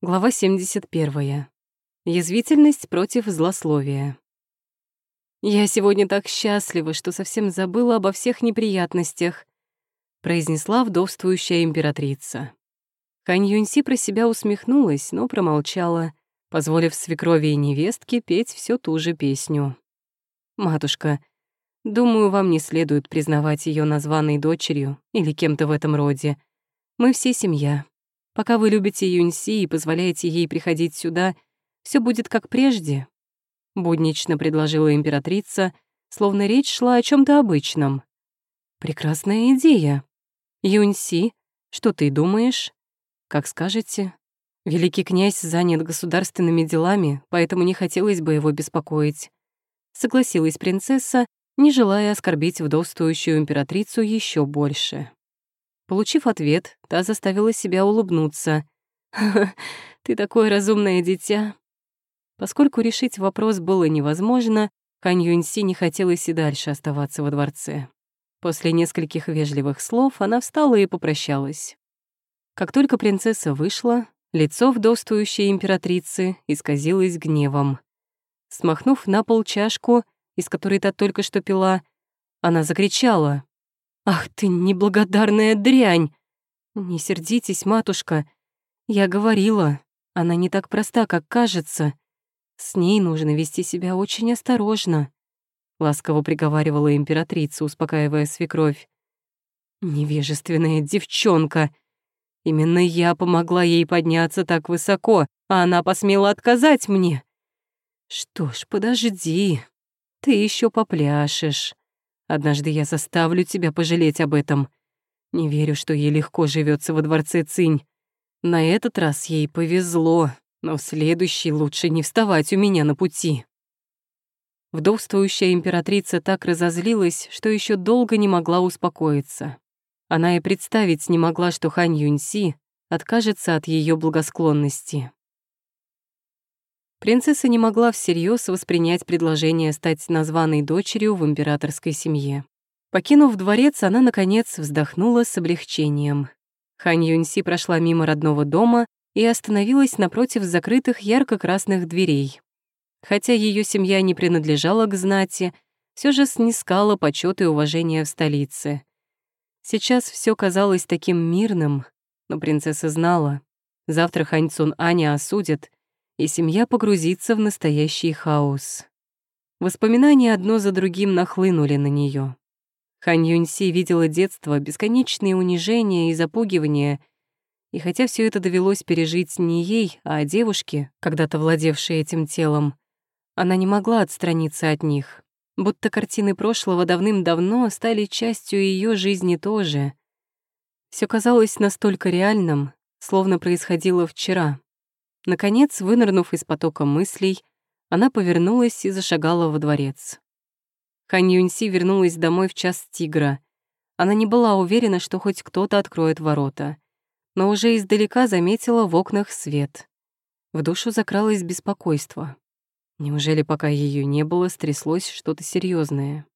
Глава 71. Язвительность против злословия. «Я сегодня так счастлива, что совсем забыла обо всех неприятностях», произнесла вдовствующая императрица. Хань Юньси про себя усмехнулась, но промолчала, позволив свекрови и невестке петь всю ту же песню. «Матушка, думаю, вам не следует признавать ее названной дочерью или кем-то в этом роде. Мы все семья, Пока вы любите Юньси и позволяете ей приходить сюда, все будет как прежде», — буднично предложила императрица, словно речь шла о чем то обычном. «Прекрасная идея. Юньси, что ты думаешь?» «Как скажете. Великий князь занят государственными делами, поэтому не хотелось бы его беспокоить». Согласилась принцесса, не желая оскорбить вдовствующую императрицу еще больше. Получив ответ, та заставила себя улыбнуться. ты такое разумное дитя». Поскольку решить вопрос было невозможно, Хань Юньси не хотелось и дальше оставаться во дворце. После нескольких вежливых слов она встала и попрощалась. Как только принцесса вышла, лицо вдовствующей императрицы исказилось гневом. Смахнув на пол чашку, из которой та только что пила, она закричала. «Ах ты, неблагодарная дрянь! Не сердитесь, матушка. Я говорила, она не так проста, как кажется. С ней нужно вести себя очень осторожно», — ласково приговаривала императрица, успокаивая свекровь. «Невежественная девчонка! Именно я помогла ей подняться так высоко, а она посмела отказать мне. Что ж, подожди, ты еще попляшешь». Однажды я заставлю тебя пожалеть об этом. Не верю, что ей легко живется во дворце Цинь. На этот раз ей повезло, но в следующий лучше не вставать у меня на пути». Вдовствующая императрица так разозлилась, что еще долго не могла успокоиться. Она и представить не могла, что Хань Юньси откажется от ее благосклонности. Принцесса не могла всерьез воспринять предложение стать названной дочерью в императорской семье. Покинув дворец, она, наконец, вздохнула с облегчением. Хань Юньси прошла мимо родного дома и остановилась напротив закрытых ярко-красных дверей. Хотя ее семья не принадлежала к знати, все же снискала почет и уважение в столице. Сейчас все казалось таким мирным, но принцесса знала, завтра Хань Цун Аня осудят, и семья погрузится в настоящий хаос. Воспоминания одно за другим нахлынули на нее. Хань Юньси видела детство, бесконечные унижения и запугивания, и хотя все это довелось пережить не ей, а девушке, когда-то владевшей этим телом, она не могла отстраниться от них, будто картины прошлого давным-давно стали частью ее жизни тоже. Все казалось настолько реальным, словно происходило вчера. Наконец, вынырнув из потока мыслей, она повернулась и зашагала во дворец. Хань Юньси вернулась домой в час тигра. Она не была уверена, что хоть кто-то откроет ворота, но уже издалека заметила в окнах свет. В душу закралось беспокойство. Неужели, пока ее не было, стряслось что-то серьезное?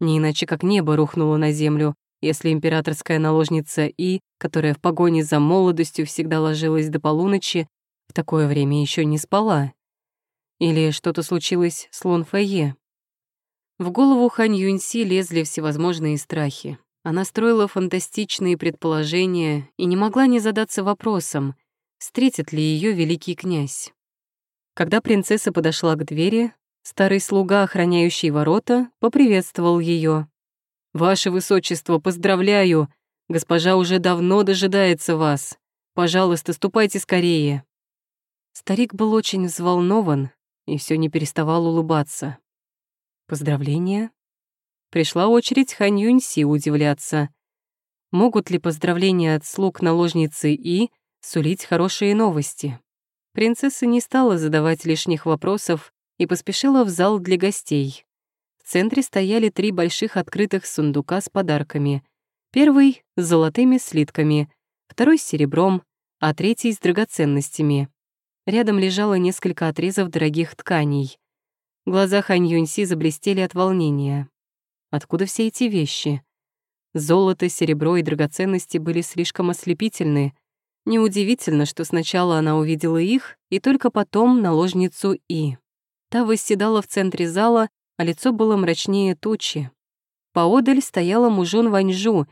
Не иначе как небо рухнуло на землю, если императорская наложница И, которая в погоне за молодостью всегда ложилась до полуночи, в такое время еще не спала. Или что-то случилось с Лон Фэйе. В голову Хань Юньси лезли всевозможные страхи. Она строила фантастичные предположения и не могла не задаться вопросом, встретит ли ее великий князь. Когда принцесса подошла к двери, старый слуга, охраняющий ворота, поприветствовал ее. «Ваше высочество, поздравляю! Госпожа уже давно дожидается вас. Пожалуйста, ступайте скорее». Старик был очень взволнован и все не переставал улыбаться. Поздравления? Пришла очередь Хань Юньси удивляться. Могут ли поздравления от слуг наложницы И сулить хорошие новости? Принцесса не стала задавать лишних вопросов и поспешила в зал для гостей. В центре стояли три больших открытых сундука с подарками. Первый — с золотыми слитками, второй — с серебром, а третий — с драгоценностями. Рядом лежало несколько отрезов дорогих тканей. Глаза Хань Юньси заблестели от волнения. Откуда все эти вещи? Золото, серебро и драгоценности были слишком ослепительны. Неудивительно, что сначала она увидела их, и только потом наложницу И. Та восседала в центре зала, а лицо было мрачнее тучи. Поодаль стояла мужон Ваньжу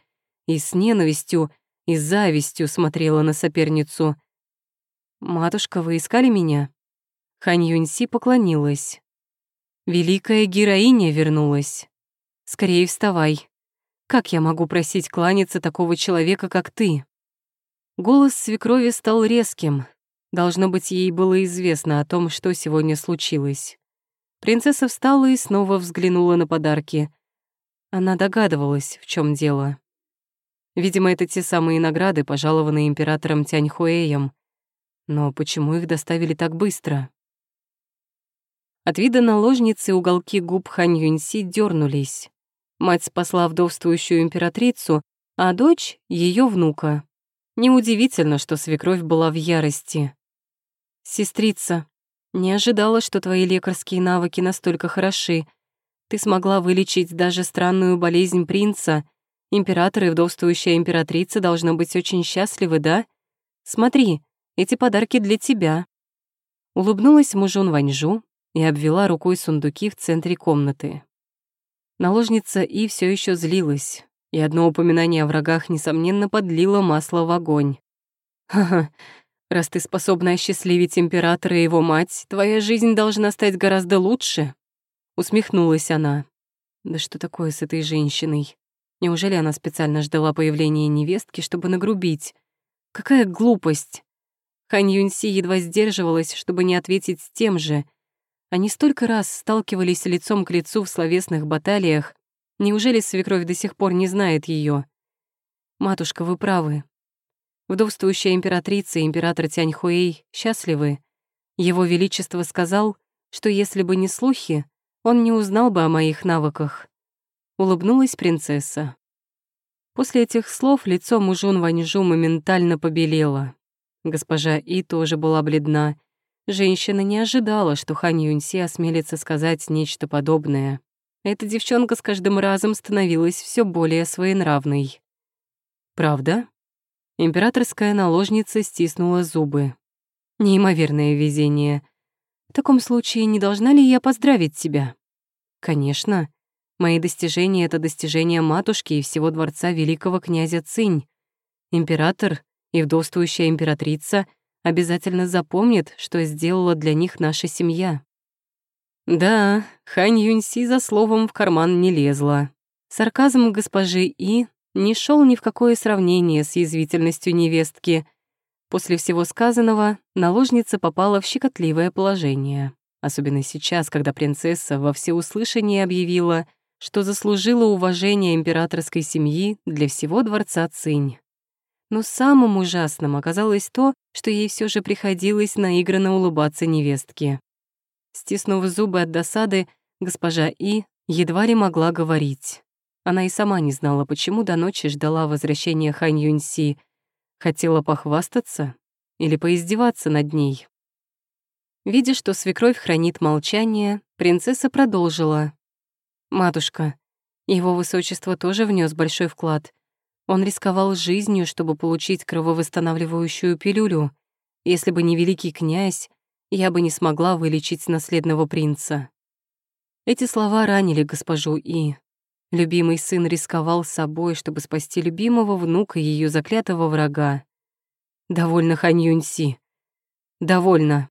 и с ненавистью и завистью смотрела на соперницу. «Матушка, вы искали меня?» Хань Юньси поклонилась. «Великая героиня вернулась. Скорее вставай. Как я могу просить кланяться такого человека, как ты?» Голос свекрови стал резким. Должно быть, ей было известно о том, что сегодня случилось. Принцесса встала и снова взглянула на подарки. Она догадывалась, в чем дело. Видимо, это те самые награды, пожалованные императором Тяньхуэем. Но почему их доставили так быстро? От вида наложницы уголки губ Хань Юньси дернулись. Мать спасла вдовствующую императрицу, а дочь — ее внука. Неудивительно, что свекровь была в ярости. «Сестрица, не ожидала, что твои лекарские навыки настолько хороши. Ты смогла вылечить даже странную болезнь принца. Император и вдовствующая императрица должны быть очень счастливы, да? Смотри, эти подарки для тебя». Улыбнулась мужун Ваньжу и обвела рукой сундуки в центре комнаты. Наложница И все еще злилась, и одно упоминание о врагах, несомненно, подлило масло в огонь. «Ха-ха, раз ты способна осчастливить императора и его мать, твоя жизнь должна стать гораздо лучше», — усмехнулась она. «Да что такое с этой женщиной? Неужели она специально ждала появления невестки, чтобы нагрубить? Какая глупость!» Хань Юньси едва сдерживалась, чтобы не ответить тем же. Они столько раз сталкивались лицом к лицу в словесных баталиях, Неужели свекровь до сих пор не знает ее? Матушка, вы правы. Вдовствующая императрица и император Тяньхуэй счастливы. Его Величество сказал, что если бы не слухи, он не узнал бы о моих навыках. Улыбнулась принцесса. После этих слов лицо мужун Ваньжу моментально побелело. Госпожа И тоже была бледна. Женщина не ожидала, что Хань Юньси осмелится сказать нечто подобное. Эта девчонка с каждым разом становилась все более своенравной. «Правда?» Императорская наложница стиснула зубы. «Неимоверное везение. В таком случае не должна ли я поздравить тебя?» «Конечно. Мои достижения — это достижения матушки и всего дворца великого князя Цинь. Император и вдовствующая императрица обязательно запомнят, что сделала для них наша семья». Да, Хань Юньси за словом в карман не лезла. Сарказм госпожи И не шел ни в какое сравнение с язвительностью невестки. После всего сказанного наложница попала в щекотливое положение. Особенно сейчас, когда принцесса во всеуслышание объявила, что заслужила уважение императорской семьи для всего дворца Цинь. Но самым ужасным оказалось то, что ей все же приходилось наигранно улыбаться невестке. Стиснув зубы от досады, госпожа И едва ли могла говорить. Она и сама не знала, почему до ночи ждала возвращения Хань Юньси. Хотела похвастаться или поиздеваться над ней. Видя, что свекровь хранит молчание, принцесса продолжила. «Матушка, его высочество тоже внес большой вклад. Он рисковал жизнью, чтобы получить крововосстанавливающую пилюлю. Если бы не великий князь, я бы не смогла вылечить наследного принца. Эти слова ранили госпожу И. Любимый сын рисковал собой, чтобы спасти любимого внука ее заклятого врага. Довольно, Хань Юньси. Довольно.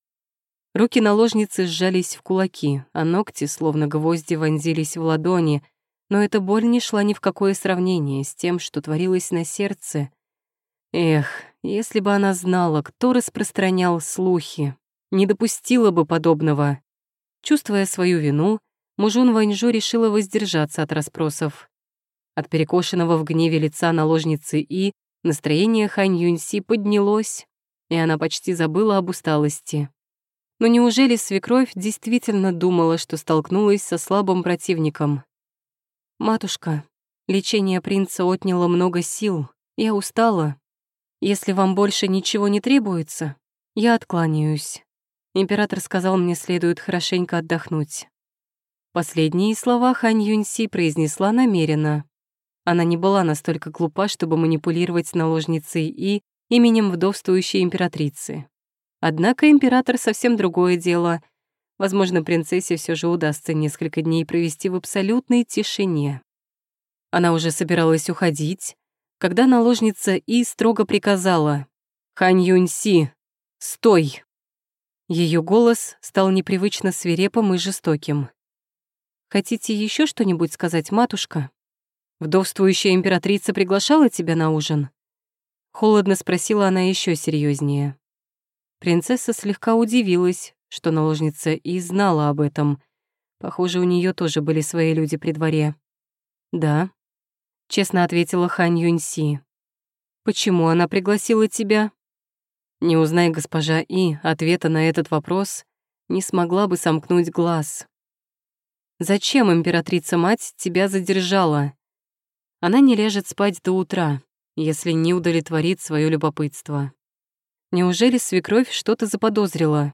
Руки наложницы сжались в кулаки, а ногти, словно гвозди, вонзились в ладони, но эта боль не шла ни в какое сравнение с тем, что творилось на сердце. Эх, если бы она знала, кто распространял слухи, не допустила бы подобного. Чувствуя свою вину, мужун Ваньжу решила воздержаться от расспросов. От перекошенного в гневе лица наложницы И настроение Хань Юньси поднялось, и она почти забыла об усталости. Но неужели свекровь действительно думала, что столкнулась со слабым противником? «Матушка, лечение принца отняло много сил. Я устала. Если вам больше ничего не требуется, я откланяюсь». Император сказал, мне следует хорошенько отдохнуть. Последние слова Хань Юньси произнесла намеренно. Она не была настолько глупа, чтобы манипулировать наложницей И, именем вдовствующей императрицы. Однако император совсем другое дело. Возможно, принцессе все же удастся несколько дней провести в абсолютной тишине. Она уже собиралась уходить, когда наложница И строго приказала «Хань Юньси, стой!» Ее голос стал непривычно свирепым и жестоким. «Хотите еще что-нибудь сказать, матушка? Вдовствующая императрица приглашала тебя на ужин?» Холодно спросила она еще серьезнее. Принцесса слегка удивилась, что наложница и знала об этом. Похоже, у нее тоже были свои люди при дворе. «Да», — честно ответила Хань Юньси. «Почему она пригласила тебя?» Не узнай, госпожа И, ответа на этот вопрос, не смогла бы сомкнуть глаз. «Зачем императрица-мать тебя задержала? Она не ляжет спать до утра, если не удовлетворит свое любопытство. Неужели свекровь что-то заподозрила?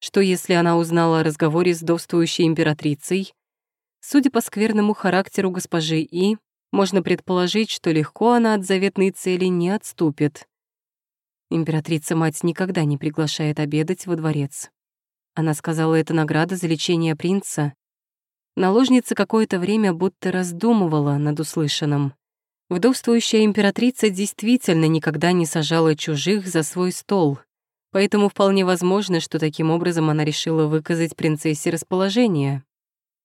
Что если она узнала о разговоре с довствующей императрицей? Судя по скверному характеру госпожи И, можно предположить, что легко она от заветной цели не отступит. Императрица-мать никогда не приглашает обедать во дворец. Она сказала, это награда за лечение принца. Наложница какое-то время будто раздумывала над услышанным. Вдовствующая императрица действительно никогда не сажала чужих за свой стол, поэтому вполне возможно, что таким образом она решила выказать принцессе расположение.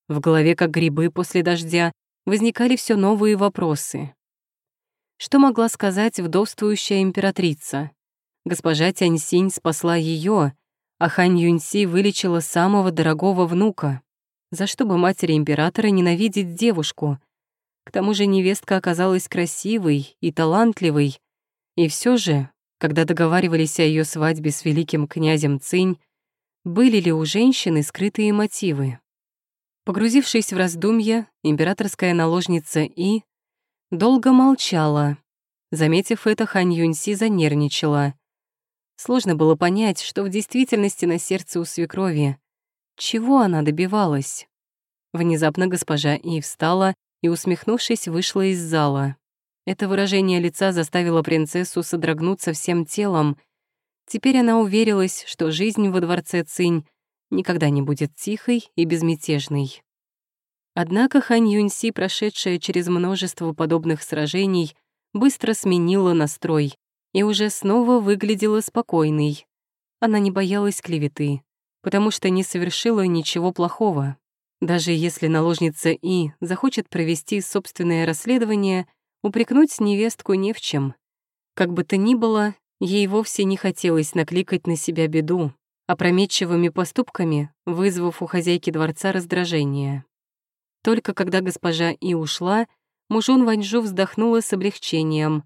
В голове, как грибы после дождя, возникали все новые вопросы. Что могла сказать вдовствующая императрица? Госпожа Тяньсинь спасла ее, а Хань Юньси вылечила самого дорогого внука. За что бы матери императора ненавидеть девушку? К тому же невестка оказалась красивой и талантливой. И все же, когда договаривались о ее свадьбе с великим князем Цинь, были ли у женщины скрытые мотивы? Погрузившись в раздумья, императорская наложница И долго молчала. Заметив это, Хань Юньси занервничала. Сложно было понять, что в действительности на сердце у свекрови. Чего она добивалась? Внезапно госпожа И встала и, усмехнувшись, вышла из зала. Это выражение лица заставило принцессу содрогнуться всем телом. Теперь она уверилась, что жизнь во дворце Цинь никогда не будет тихой и безмятежной. Однако Хань Юньси, прошедшая через множество подобных сражений, быстро сменила настрой и уже снова выглядела спокойной. Она не боялась клеветы, потому что не совершила ничего плохого. Даже если наложница И захочет провести собственное расследование, упрекнуть невестку не в чем. Как бы то ни было, ей вовсе не хотелось накликать на себя беду, опрометчивыми поступками вызвав у хозяйки дворца раздражение. Только когда госпожа И ушла, мужон Ваньжу вздохнула с облегчением.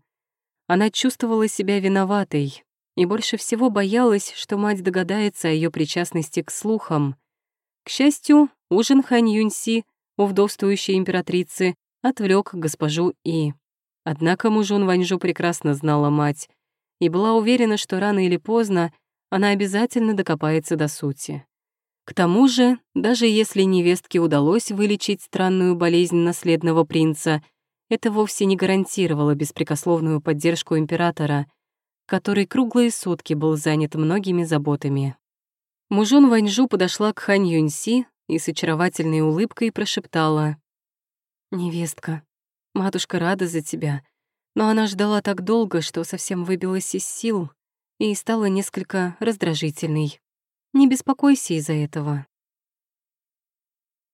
Она чувствовала себя виноватой и больше всего боялась, что мать догадается о ее причастности к слухам. К счастью, ужин Хань Юньси у вдовствующей императрицы отвлек госпожу И. Однако мужун Ваньжу прекрасно знала мать и была уверена, что рано или поздно она обязательно докопается до сути. К тому же, даже если невестке удалось вылечить странную болезнь наследного принца — это вовсе не гарантировало беспрекословную поддержку императора, который круглые сутки был занят многими заботами. Мужун Ваньжу подошла к Хань Юньси и с очаровательной улыбкой прошептала. «Невестка, матушка рада за тебя, но она ждала так долго, что совсем выбилась из сил и стала несколько раздражительной. Не беспокойся из-за этого.